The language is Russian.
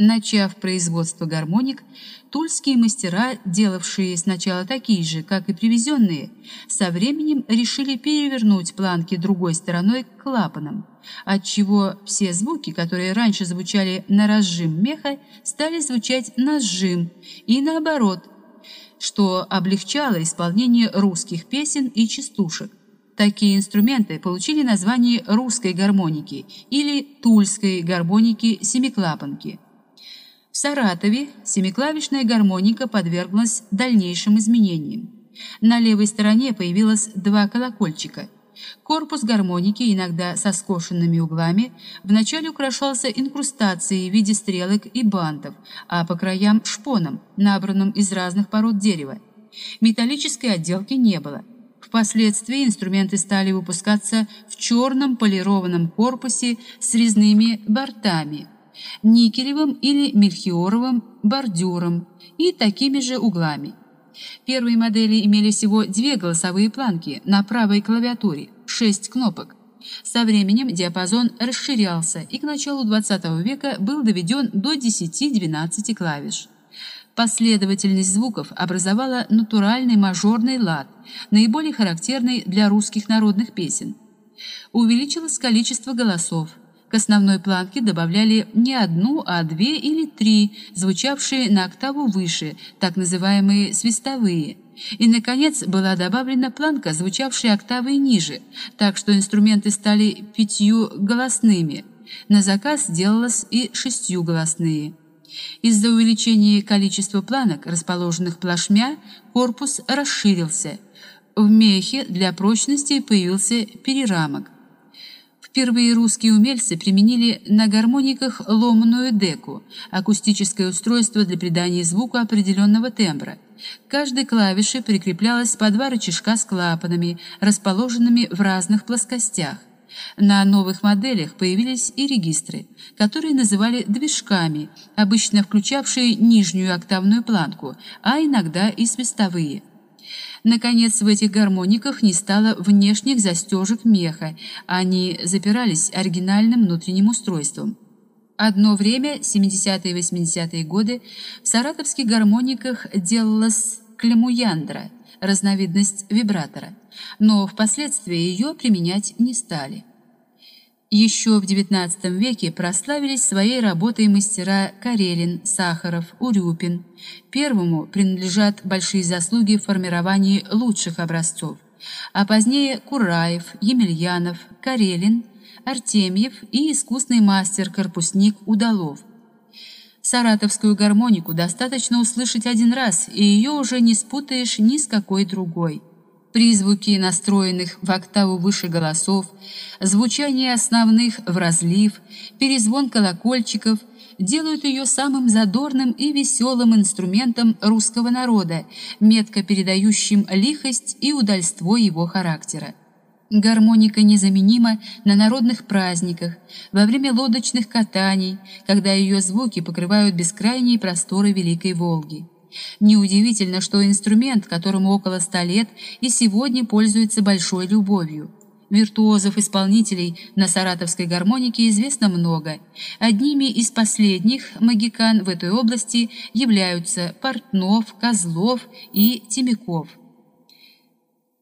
Начав производство гармоник, тульские мастера, делавшие сначала такие же, как и привезенные, со временем решили перевернуть планки другой стороной к клапанам, отчего все звуки, которые раньше звучали на разжим меха, стали звучать на сжим и наоборот, что облегчало исполнение русских песен и частушек. Такие инструменты получили название русской гармоники или тульской гармоники-семиклапанки – в Саратове семиклавишная гармоника подверглась дальнейшим изменениям. На левой стороне появилось два колокольчика. Корпус гармоники, иногда со скошенными углами, вначале украшался инкрустацией в виде стрелок и бантов, а по краям шпоном, набранным из разных пород дерева. Металлической отделки не было. Впоследствии инструменты стали выпускаться в черном полированном корпусе с резными бортами – никелевым или мельхиоровым бордюром и такими же углами. Первые модели имели всего две голосовые планки на правой клавиатуре, шесть кнопок. Со временем диапазон расширялся и к началу XX века был доведен до 10-12 клавиш. Последовательность звуков образовала натуральный мажорный лад, наиболее характерный для русских народных песен. Увеличилось количество голосов – к основной планке добавляли не одну, а две или три, звучавшие на октаву выше, так называемые свистовые. И, наконец, была добавлена планка, звучавшая октавой ниже, так что инструменты стали пятью голосными. На заказ делалось и шестью голосные. Из-за увеличения количества планок, расположенных плашмя, корпус расширился. В мехе для прочности появился перерамок. Впервые русские умельцы применили на гармониках ломаную деку, акустическое устройство для придания звуку определенного тембра. К каждой клавише прикреплялось по два рычажка с клапанами, расположенными в разных плоскостях. На новых моделях появились и регистры, которые называли движками, обычно включавшие нижнюю октавную планку, а иногда и свистовые. Наконец, в этих гармониках не стало внешних застежек меха, они запирались оригинальным внутренним устройством. Одно время, 70-е и 80-е годы, в саратовских гармониках делалась клемуяндра, разновидность вибратора, но впоследствии ее применять не стали. Еще в XIX веке прославились своей работой мастера Карелин, Сахаров, Урюпин. Первому принадлежат большие заслуги в формировании лучших образцов, а позднее Кураев, Емельянов, Карелин, Артемьев и искусный мастер-корпусник Удалов. Саратовскую гармонику достаточно услышать один раз, и ее уже не спутаешь ни с какой другой призвуки настроенных в октаву выше голосов, звучание основных в разлив, перезвон колокольчиков делают ее самым задорным и веселым инструментом русского народа, метко передающим лихость и удальство его характера. Гармоника незаменима на народных праздниках, во время лодочных катаний, когда ее звуки покрывают бескрайние просторы Великой Волги. Неудивительно, что инструмент, которому около ста лет, и сегодня пользуется большой любовью. Виртуозов-исполнителей на саратовской гармонике известно много. Одними из последних магикан в этой области являются Портнов, Козлов и Тимяков –